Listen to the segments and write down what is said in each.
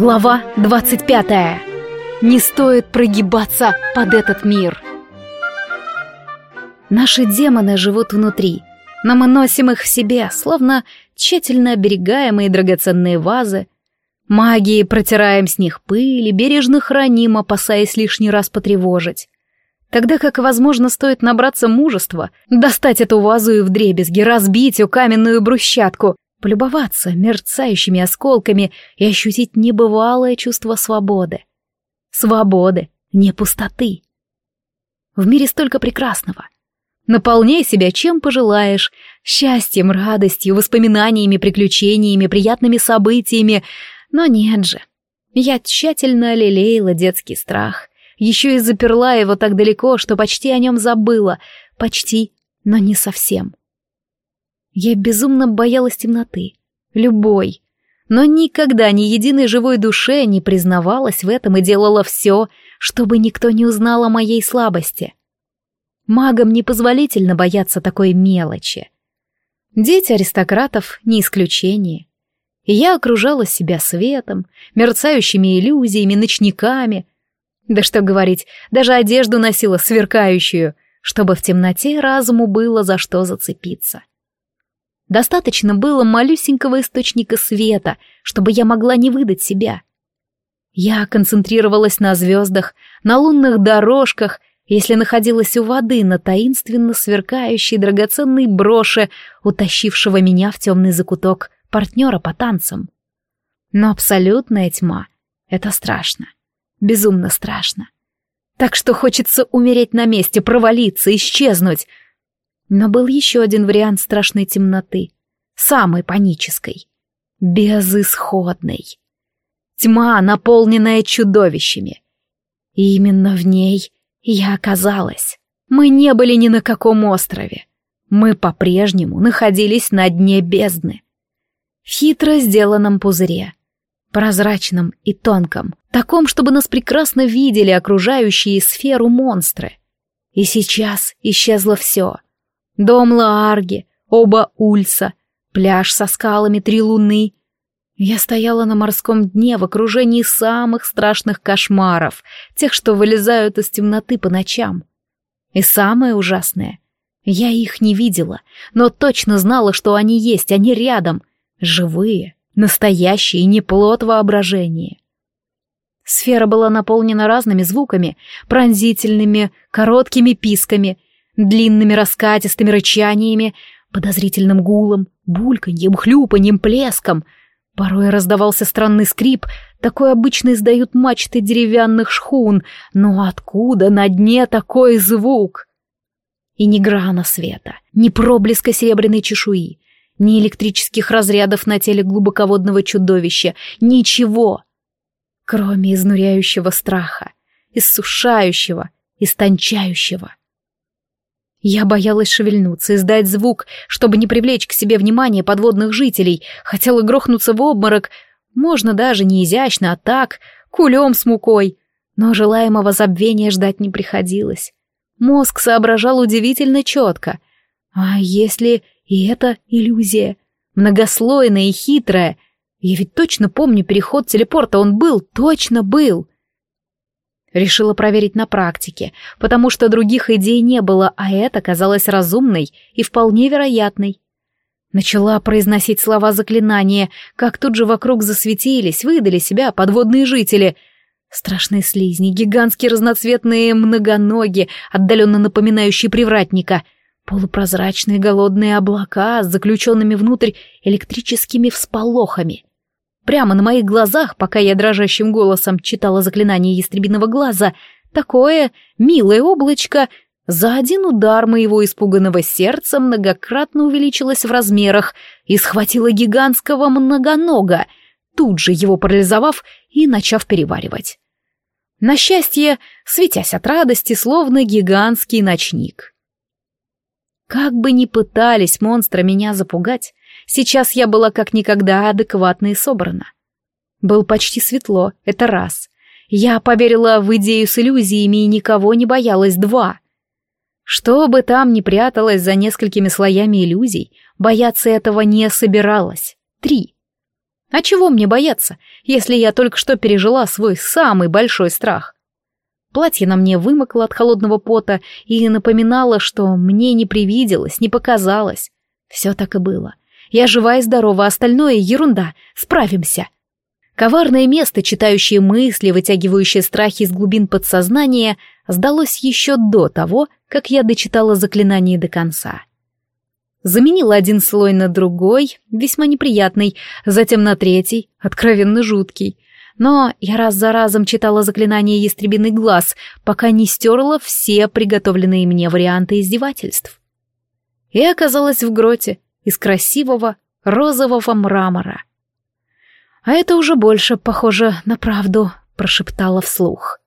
Глава 25. Не стоит прогибаться под этот мир. Наши демоны живут внутри, но мы носим их в себе, словно тщательно оберегаемые драгоценные вазы. Магией протираем с них пыль и бережно храним, опасаясь лишний раз потревожить. Тогда как, возможно, стоит набраться мужества, достать эту вазу и вдребезги, разбить у каменную брусчатку, полюбоваться мерцающими осколками и ощутить небывалое чувство свободы. Свободы, не пустоты. В мире столько прекрасного. Наполняй себя чем пожелаешь, счастьем, радостью, воспоминаниями, приключениями, приятными событиями, но нет же. Я тщательно лелеяла детский страх, еще и заперла его так далеко, что почти о нем забыла, почти, но не совсем. Я безумно боялась темноты. Любой. Но никогда ни единой живой душе не признавалась в этом и делала все, чтобы никто не узнал о моей слабости. Магам непозволительно бояться такой мелочи. Дети аристократов не исключение. Я окружала себя светом, мерцающими иллюзиями, ночниками. Да что говорить, даже одежду носила сверкающую, чтобы в темноте разуму было за что зацепиться. Достаточно было малюсенького источника света, чтобы я могла не выдать себя. Я концентрировалась на звездах, на лунных дорожках, если находилась у воды на таинственно сверкающей драгоценной броши, утащившего меня в темный закуток партнера по танцам. Но абсолютная тьма — это страшно, безумно страшно. Так что хочется умереть на месте, провалиться, исчезнуть — но был еще один вариант страшной темноты, самой панической, безысходной. Тьма, наполненная чудовищами. И именно в ней я оказалась. Мы не были ни на каком острове. Мы по-прежнему находились на дне бездны. В хитро сделанном пузыре, прозрачном и тонком, таком, чтобы нас прекрасно видели окружающие сферу монстры. И сейчас исчезло все — Дом Лаарги, оба Ульса, пляж со скалами три луны. Я стояла на морском дне в окружении самых страшных кошмаров, тех, что вылезают из темноты по ночам. И самое ужасное, я их не видела, но точно знала, что они есть, они рядом, живые, настоящие, не плод воображения. Сфера была наполнена разными звуками, пронзительными, короткими писками — длинными раскатистыми рычаниями, подозрительным гулом, бульканьем, хлюпаньем, плеском. Порой раздавался странный скрип, такой обычно издают мачты деревянных шхун, но откуда на дне такой звук? И ни грана света, ни проблеска серебряной чешуи, ни электрических разрядов на теле глубоководного чудовища, ничего, кроме изнуряющего страха, иссушающего, истончающего. Я боялась шевельнуться, издать звук, чтобы не привлечь к себе внимание подводных жителей, хотела грохнуться в обморок, можно даже не изящно, а так, кулем с мукой. Но желаемого забвения ждать не приходилось. Мозг соображал удивительно четко. А если и это иллюзия? Многослойная и хитрая. Я ведь точно помню переход телепорта, он был, точно был. Решила проверить на практике, потому что других идей не было, а это казалось разумной и вполне вероятной. Начала произносить слова заклинания, как тут же вокруг засветились, выдали себя подводные жители. Страшные слизни, гигантские разноцветные многоноги, отдаленно напоминающие привратника, полупрозрачные голодные облака с заключенными внутрь электрическими всполохами — Прямо на моих глазах, пока я дрожащим голосом читала заклинание ястребиного глаза, такое милое облачко за один удар моего испуганного сердца многократно увеличилось в размерах и схватило гигантского многонога, тут же его парализовав и начав переваривать. На счастье, светясь от радости, словно гигантский ночник. Как бы ни пытались монстры меня запугать, Сейчас я была как никогда адекватна и собрана. Был почти светло, это раз. Я поверила в идею с иллюзиями и никого не боялась, два. Что бы там ни пряталось за несколькими слоями иллюзий, бояться этого не собиралась, три. А чего мне бояться, если я только что пережила свой самый большой страх? Платье на мне вымокло от холодного пота и напоминало, что мне не привиделось, не показалось. Все так и было. Я жива и здорова, остальное — ерунда. Справимся. Коварное место, читающее мысли, вытягивающее страхи из глубин подсознания, сдалось еще до того, как я дочитала заклинание до конца. Заменила один слой на другой, весьма неприятный, затем на третий, откровенно жуткий. Но я раз за разом читала заклинание «Ястребиный глаз», пока не стерла все приготовленные мне варианты издевательств. И оказалась в гроте из красивого розового мрамора. «А это уже больше похоже на правду», — прошептала вслух.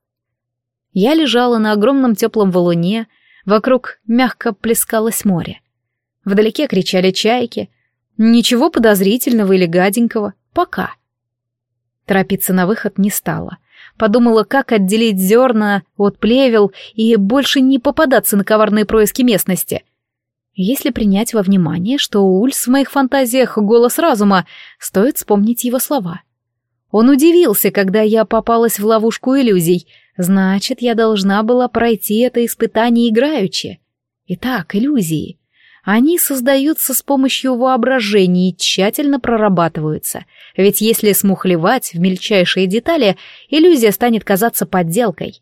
Я лежала на огромном теплом валуне, вокруг мягко плескалось море. Вдалеке кричали чайки. Ничего подозрительного или гаденького. Пока. Торопиться на выход не стала. Подумала, как отделить зерна от плевел и больше не попадаться на коварные происки местности. Если принять во внимание, что Ульс в моих фантазиях голос разума, стоит вспомнить его слова. Он удивился, когда я попалась в ловушку иллюзий. Значит, я должна была пройти это испытание играючи. Итак, иллюзии. Они создаются с помощью воображения и тщательно прорабатываются, ведь если смухлевать в мельчайшие детали, иллюзия станет казаться подделкой.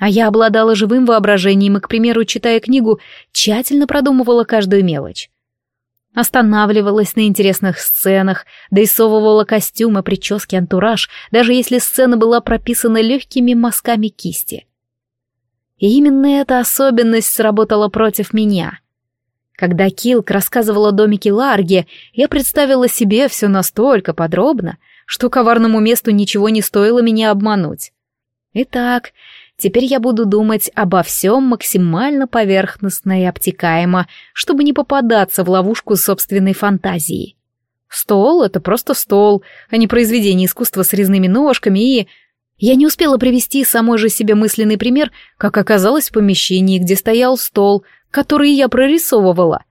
А я обладала живым воображением и, к примеру, читая книгу, тщательно продумывала каждую мелочь. Останавливалась на интересных сценах, дорисовывала костюмы, прически, антураж, даже если сцена была прописана легкими мазками кисти. И именно эта особенность сработала против меня — когда Килк рассказывала о домике Ларги, я представила себе все настолько подробно, что коварному месту ничего не стоило меня обмануть. Итак, теперь я буду думать обо всем максимально поверхностно и обтекаемо, чтобы не попадаться в ловушку собственной фантазии. Стол — это просто стол, а не произведение искусства с резными ножками и... Я не успела привести самой же себе мысленный пример, как оказалось в помещении, где стоял стол, которые я прорисовывала.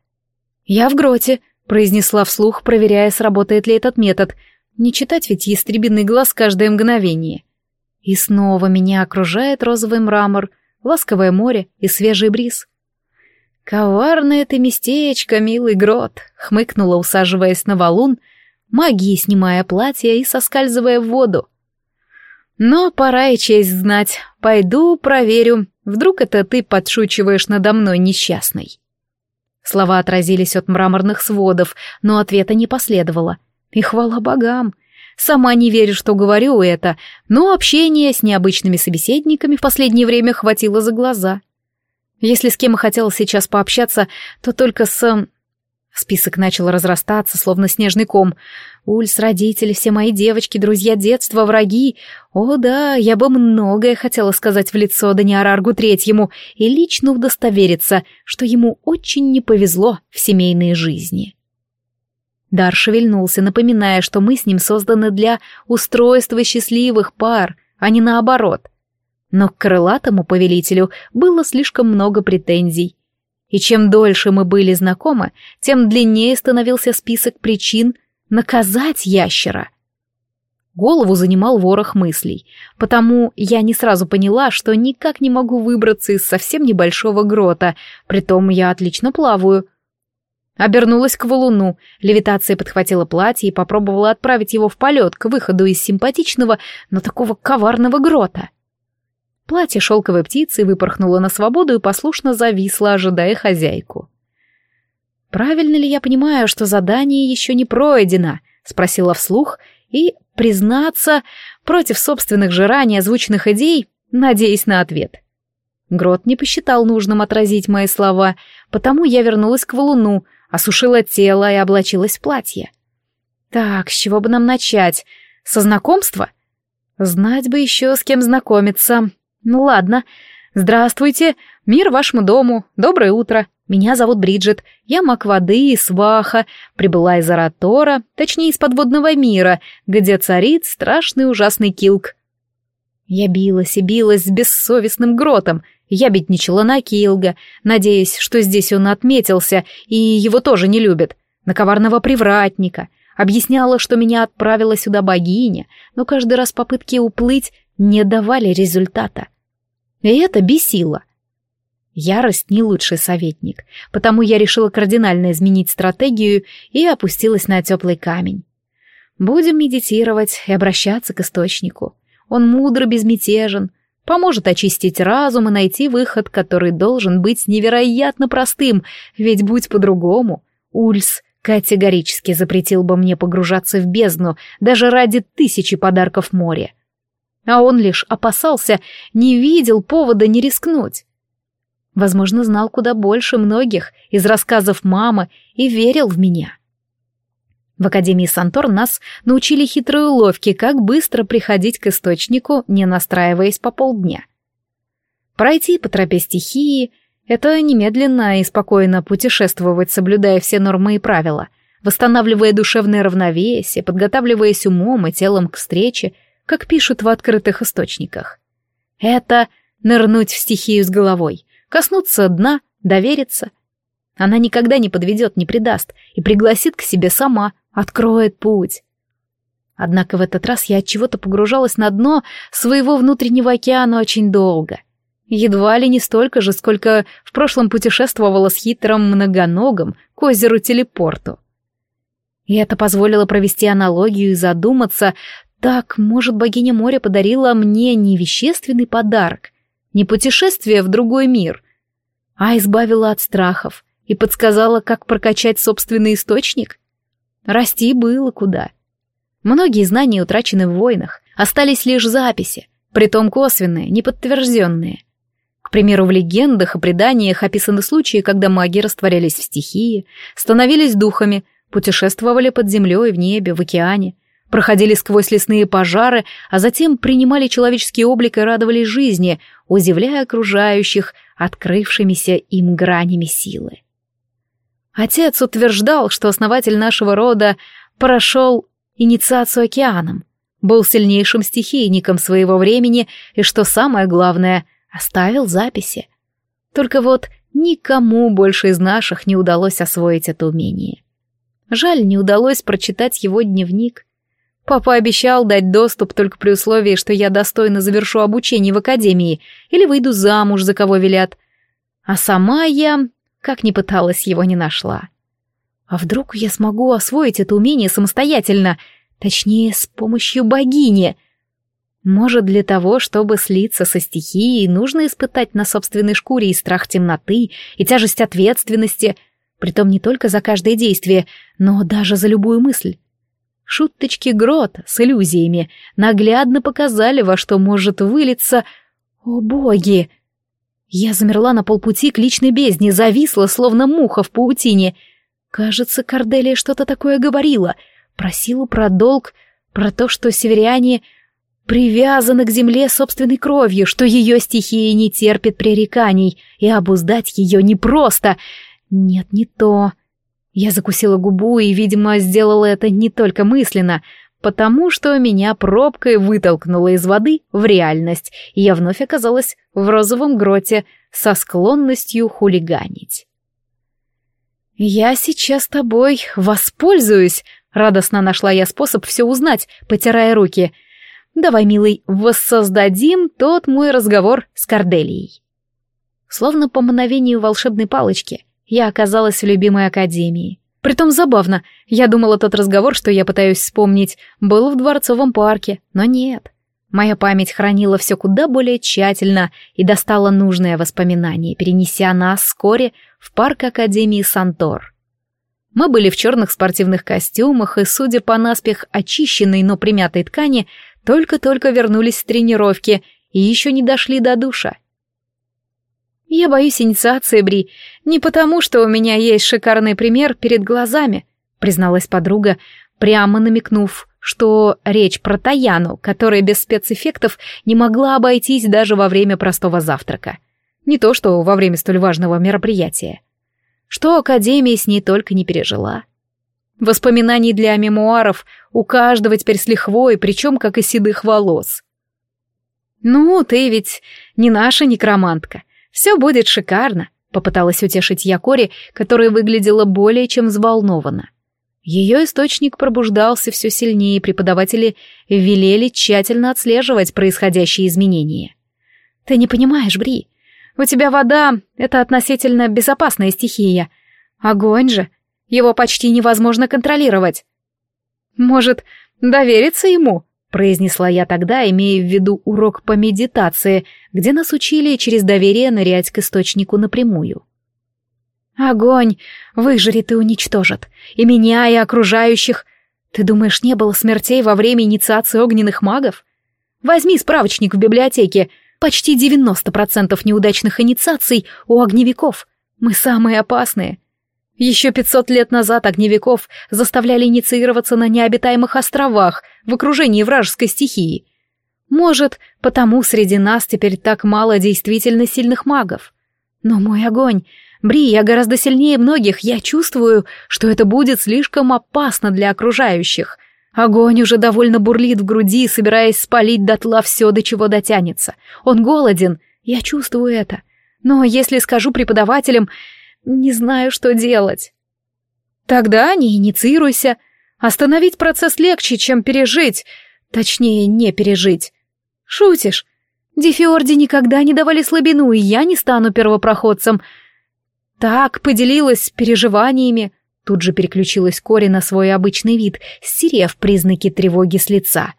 «Я в гроте», — произнесла вслух, проверяя, сработает ли этот метод. Не читать ведь ястребиный глаз каждое мгновение. И снова меня окружает розовый мрамор, ласковое море и свежий бриз. «Коварное ты местечко, милый грот», — хмыкнула, усаживаясь на валун, магией снимая платье и соскальзывая в воду. «Но пора и честь знать. Пойду проверю, Вдруг это ты подшучиваешь надо мной, несчастный?» Слова отразились от мраморных сводов, но ответа не последовало. И хвала богам! Сама не верю, что говорю это, но общение с необычными собеседниками в последнее время хватило за глаза. Если с кем и хотела сейчас пообщаться, то только с... Список начал разрастаться, словно снежный ком. Ульс, родители, все мои девочки, друзья детства, враги. О да, я бы многое хотела сказать в лицо Даниараргу Третьему и лично удостовериться, что ему очень не повезло в семейной жизни. Дар шевельнулся, напоминая, что мы с ним созданы для устройства счастливых пар, а не наоборот. Но к крылатому повелителю было слишком много претензий. И чем дольше мы были знакомы, тем длиннее становился список причин наказать ящера. Голову занимал ворох мыслей, потому я не сразу поняла, что никак не могу выбраться из совсем небольшого грота, притом я отлично плаваю. Обернулась к валуну, левитация подхватила платье и попробовала отправить его в полет к выходу из симпатичного, но такого коварного грота. Платье шелковой птицы выпорхнуло на свободу и послушно зависло, ожидая хозяйку. «Правильно ли я понимаю, что задание еще не пройдено?» — спросила вслух, и, признаться, против собственных же ранее озвученных идей, надеясь на ответ. Грот не посчитал нужным отразить мои слова, потому я вернулась к валуну, осушила тело и облачилась в платье. «Так, с чего бы нам начать? Со знакомства?» «Знать бы еще, с кем знакомиться. Ну ладно. Здравствуйте, мир вашему дому, доброе утро. Меня зовут Бриджит, я маг воды и сваха, прибыла из Аратора, точнее из подводного мира, где царит страшный ужасный килк. Я билась и билась с бессовестным гротом, я бедничала на Килга, надеясь, что здесь он отметился, и его тоже не любят, на коварного привратника, Объясняла, что меня отправила сюда богиня, но каждый раз попытки уплыть не давали результата. И это бесило. Ярость не лучший советник, потому я решила кардинально изменить стратегию и опустилась на теплый камень. Будем медитировать и обращаться к источнику. Он мудро безмятежен, поможет очистить разум и найти выход, который должен быть невероятно простым, ведь будь по-другому, Ульс категорически запретил бы мне погружаться в бездну даже ради тысячи подарков море. А он лишь опасался, не видел повода не рискнуть. Возможно, знал куда больше многих из рассказов мамы и верил в меня. В Академии Сантор нас научили хитрой уловки, как быстро приходить к источнику, не настраиваясь по полдня. Пройти по тропе стихии — это немедленно и спокойно путешествовать, соблюдая все нормы и правила, восстанавливая душевное равновесие, подготавливаясь умом и телом к встрече, как пишут в открытых источниках. Это нырнуть в стихию с головой, коснуться дна, довериться. Она никогда не подведет, не предаст и пригласит к себе сама, откроет путь. Однако в этот раз я от чего-то погружалась на дно своего внутреннего океана очень долго. Едва ли не столько же, сколько в прошлом путешествовала с хитрым многоногом к озеру-телепорту. И это позволило провести аналогию и задуматься, так, может, богиня моря подарила мне не вещественный подарок, не путешествие в другой мир, а избавила от страхов и подсказала, как прокачать собственный источник? Расти было куда. Многие знания утрачены в войнах, остались лишь записи, притом косвенные, неподтвержденные. К примеру, в легендах и преданиях описаны случаи, когда маги растворялись в стихии, становились духами, путешествовали под землей, в небе, в океане, проходили сквозь лесные пожары, а затем принимали человеческий облик и радовались жизни, удивляя окружающих открывшимися им гранями силы. Отец утверждал, что основатель нашего рода прошел инициацию океаном, был сильнейшим стихийником своего времени и, что самое главное, оставил записи. Только вот никому больше из наших не удалось освоить это умение. Жаль, не удалось прочитать его дневник. Папа обещал дать доступ только при условии, что я достойно завершу обучение в академии или выйду замуж, за кого велят. А сама я как ни пыталась, его не нашла. А вдруг я смогу освоить это умение самостоятельно, точнее, с помощью богини? Может, для того, чтобы слиться со стихией, нужно испытать на собственной шкуре и страх темноты, и тяжесть ответственности, притом не только за каждое действие, но даже за любую мысль. Шуточки Грот с иллюзиями наглядно показали, во что может вылиться... О боги! Я замерла на полпути к личной бездне, зависла, словно муха в паутине. Кажется, Корделия что-то такое говорила. Про силу, про долг, про то, что северяне привязаны к земле собственной кровью, что ее стихия не терпит пререканий, и обуздать ее непросто. Нет, не то. Я закусила губу и, видимо, сделала это не только мысленно, потому что меня пробкой вытолкнуло из воды в реальность, и я вновь оказалась в розовом гроте со склонностью хулиганить. «Я сейчас тобой воспользуюсь», — радостно нашла я способ все узнать, потирая руки. «Давай, милый, воссоздадим тот мой разговор с Корделией». Словно по мановению волшебной палочки, я оказалась в любимой академии. Притом забавно, я думала, тот разговор, что я пытаюсь вспомнить, был в Дворцовом парке, но нет. Моя память хранила все куда более тщательно и достала нужное воспоминание, перенеся нас вскоре в парк Академии Сантор. Мы были в черных спортивных костюмах и, судя по наспех очищенной, но примятой ткани, только-только вернулись с тренировки и еще не дошли до душа. Я боюсь инициации, Бри, не потому, что у меня есть шикарный пример перед глазами, призналась подруга, прямо намекнув, что речь про Таяну, которая без спецэффектов не могла обойтись даже во время простого завтрака. Не то, что во время столь важного мероприятия. Что Академия с ней только не пережила. Воспоминаний для мемуаров у каждого теперь с лихвой, причем как и седых волос. «Ну, ты ведь не наша некромантка. Все будет шикарно», — попыталась утешить я Кори, которая выглядела более чем взволнованно. Ее источник пробуждался все сильнее, преподаватели велели тщательно отслеживать происходящие изменения. «Ты не понимаешь, Бри, у тебя вода — это относительно безопасная стихия. Огонь же, его почти невозможно контролировать. Может, довериться ему?» — произнесла я тогда, имея в виду урок по медитации, где нас учили через доверие нырять к источнику напрямую. Огонь выжрет и уничтожит. И меня, и окружающих. Ты думаешь, не было смертей во время инициации огненных магов? Возьми справочник в библиотеке. Почти 90% неудачных инициаций у огневиков. Мы самые опасные. Еще 500 лет назад огневиков заставляли инициироваться на необитаемых островах в окружении вражеской стихии. Может, потому среди нас теперь так мало действительно сильных магов. Но мой огонь Бри, я гораздо сильнее многих, я чувствую, что это будет слишком опасно для окружающих. Огонь уже довольно бурлит в груди, собираясь спалить дотла все, до чего дотянется. Он голоден, я чувствую это. Но если скажу преподавателям, не знаю, что делать. Тогда не инициируйся. Остановить процесс легче, чем пережить. Точнее, не пережить. Шутишь? Дефиорди никогда не давали слабину, и я не стану первопроходцем — так, поделилась переживаниями. Тут же переключилась Кори на свой обычный вид, стерев признаки тревоги с лица.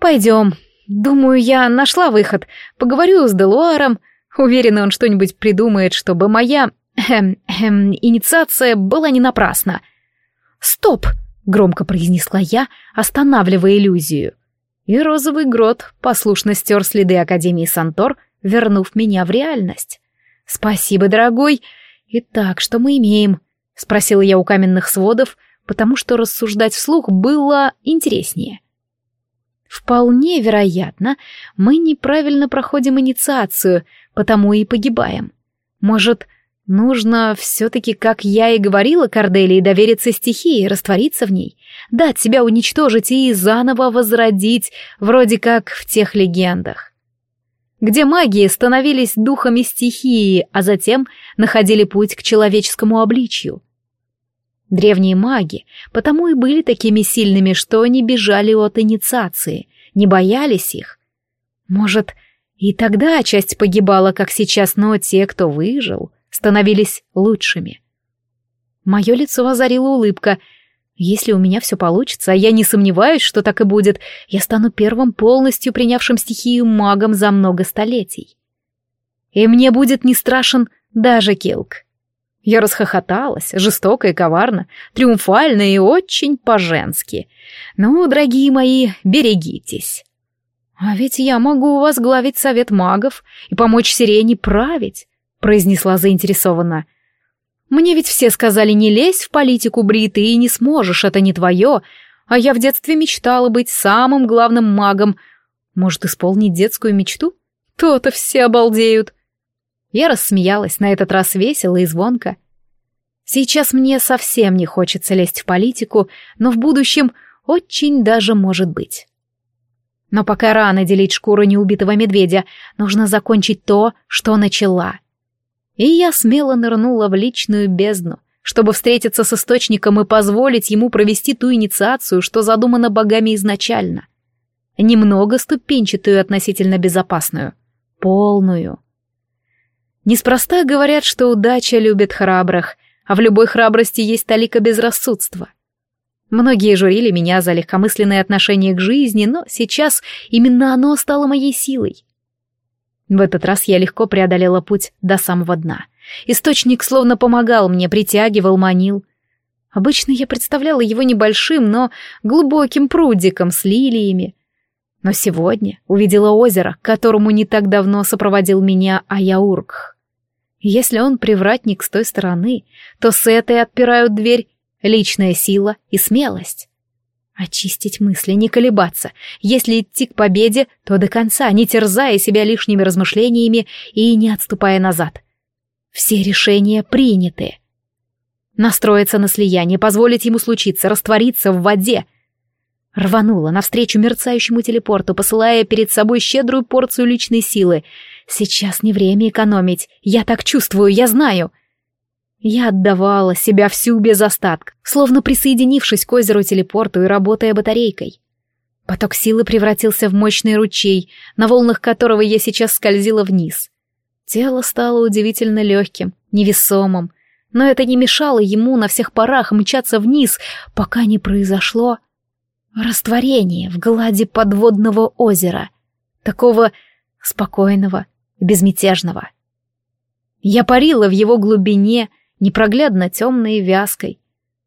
«Пойдем. Думаю, я нашла выход. Поговорю с Делуаром. Уверена, он что-нибудь придумает, чтобы моя... Эм, эм, инициация была не напрасна». «Стоп!» — громко произнесла я, останавливая иллюзию. И розовый грот послушно стер следы Академии Сантор, вернув меня в реальность. «Спасибо, дорогой!» «Итак, что мы имеем?» — спросила я у каменных сводов, потому что рассуждать вслух было интереснее. «Вполне вероятно, мы неправильно проходим инициацию, потому и погибаем. Может, нужно все-таки, как я и говорила Корделии, довериться стихии, раствориться в ней, дать себя уничтожить и заново возродить, вроде как в тех легендах где маги становились духами стихии, а затем находили путь к человеческому обличью. Древние маги потому и были такими сильными, что не бежали от инициации, не боялись их. Может, и тогда часть погибала, как сейчас, но те, кто выжил, становились лучшими. Мое лицо озарила улыбка — если у меня все получится, а я не сомневаюсь, что так и будет, я стану первым полностью принявшим стихию магом за много столетий. И мне будет не страшен даже Килк. Я расхохоталась, жестоко и коварно, триумфально и очень по-женски. Ну, дорогие мои, берегитесь. А ведь я могу возглавить совет магов и помочь Сирене править, произнесла заинтересованно. — мне ведь все сказали, не лезь в политику, Бри, ты и не сможешь, это не твое. А я в детстве мечтала быть самым главным магом. Может, исполнить детскую мечту? То-то все обалдеют. Я рассмеялась, на этот раз весело и звонко. Сейчас мне совсем не хочется лезть в политику, но в будущем очень даже может быть. Но пока рано делить шкуру неубитого медведя, нужно закончить то, что начала — и я смело нырнула в личную бездну, чтобы встретиться с источником и позволить ему провести ту инициацию, что задумано богами изначально. Немного ступенчатую относительно безопасную. Полную. Неспроста говорят, что удача любит храбрых, а в любой храбрости есть талика безрассудства. Многие журили меня за легкомысленное отношение к жизни, но сейчас именно оно стало моей силой. В этот раз я легко преодолела путь до самого дна. Источник словно помогал мне, притягивал, манил. Обычно я представляла его небольшим, но глубоким прудиком с лилиями. Но сегодня увидела озеро, к которому не так давно сопроводил меня Аяургх. Если он привратник с той стороны, то с этой отпирают дверь личная сила и смелость. Очистить мысли, не колебаться. Если идти к победе, то до конца, не терзая себя лишними размышлениями и не отступая назад. Все решения приняты. Настроиться на слияние, позволить ему случиться, раствориться в воде. Рванула навстречу мерцающему телепорту, посылая перед собой щедрую порцию личной силы. Сейчас не время экономить. Я так чувствую, я знаю. Я отдавала себя всю без остатка, словно присоединившись к озеру телепорту и работая батарейкой. Поток силы превратился в мощный ручей, на волнах которого я сейчас скользила вниз. Тело стало удивительно легким, невесомым, но это не мешало ему на всех парах мчаться вниз, пока не произошло растворение в глади подводного озера, такого спокойного, безмятежного. Я парила в его глубине, непроглядно темной и вязкой,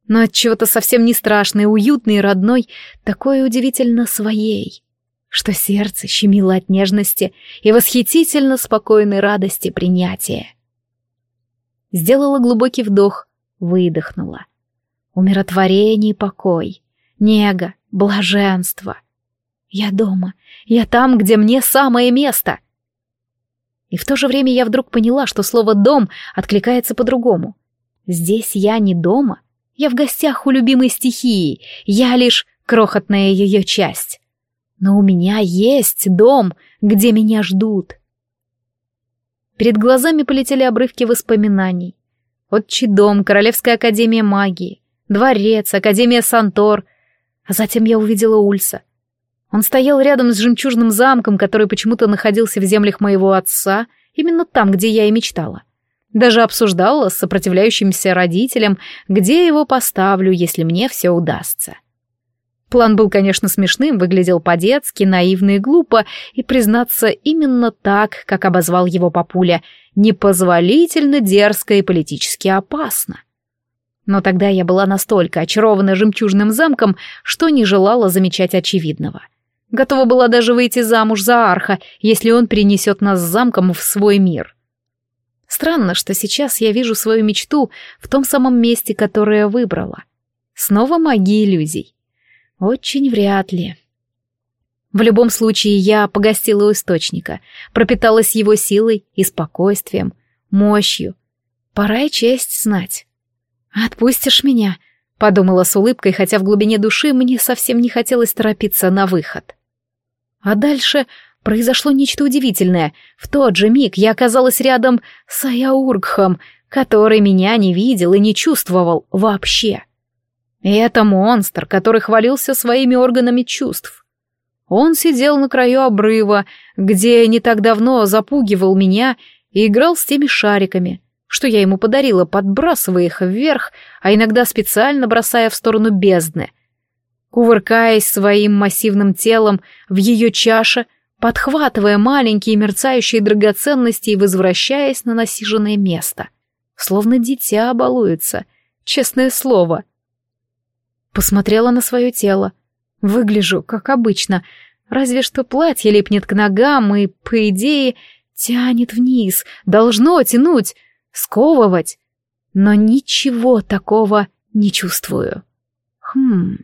но от чего-то совсем не страшной, уютной и родной, такой удивительно своей, что сердце щемило от нежности и восхитительно спокойной радости принятия. Сделала глубокий вдох, выдохнула. Умиротворение и покой, нега, блаженство. Я дома, я там, где мне самое место. И в то же время я вдруг поняла, что слово «дом» откликается по-другому. Здесь я не дома, я в гостях у любимой стихии, я лишь крохотная ее часть. Но у меня есть дом, где меня ждут. Перед глазами полетели обрывки воспоминаний. Отчий дом, Королевская академия магии, дворец, Академия Сантор. А затем я увидела Ульса. Он стоял рядом с жемчужным замком, который почему-то находился в землях моего отца, именно там, где я и мечтала. Даже обсуждала с сопротивляющимся родителем, где его поставлю, если мне все удастся. План был, конечно, смешным, выглядел по-детски, наивно и глупо, и, признаться, именно так, как обозвал его папуля, непозволительно дерзко и политически опасно. Но тогда я была настолько очарована жемчужным замком, что не желала замечать очевидного. Готова была даже выйти замуж за Арха, если он перенесет нас с замком в свой мир. Странно, что сейчас я вижу свою мечту в том самом месте, которое выбрала. Снова магия иллюзий. Очень вряд ли. В любом случае, я погостила у источника, пропиталась его силой и спокойствием, мощью. Пора и честь знать. «Отпустишь меня?» — подумала с улыбкой, хотя в глубине души мне совсем не хотелось торопиться на выход. А дальше произошло нечто удивительное. В тот же миг я оказалась рядом с Аяургхом, который меня не видел и не чувствовал вообще. И это монстр, который хвалился своими органами чувств. Он сидел на краю обрыва, где не так давно запугивал меня и играл с теми шариками, что я ему подарила, подбрасывая их вверх, а иногда специально бросая в сторону бездны. Кувыркаясь своим массивным телом в ее чаше, подхватывая маленькие мерцающие драгоценности и возвращаясь на насиженное место. Словно дитя балуется, честное слово — Посмотрела на свое тело. Выгляжу, как обычно, разве что платье липнет к ногам и, по идее, тянет вниз, должно тянуть, сковывать. Но ничего такого не чувствую. Хм...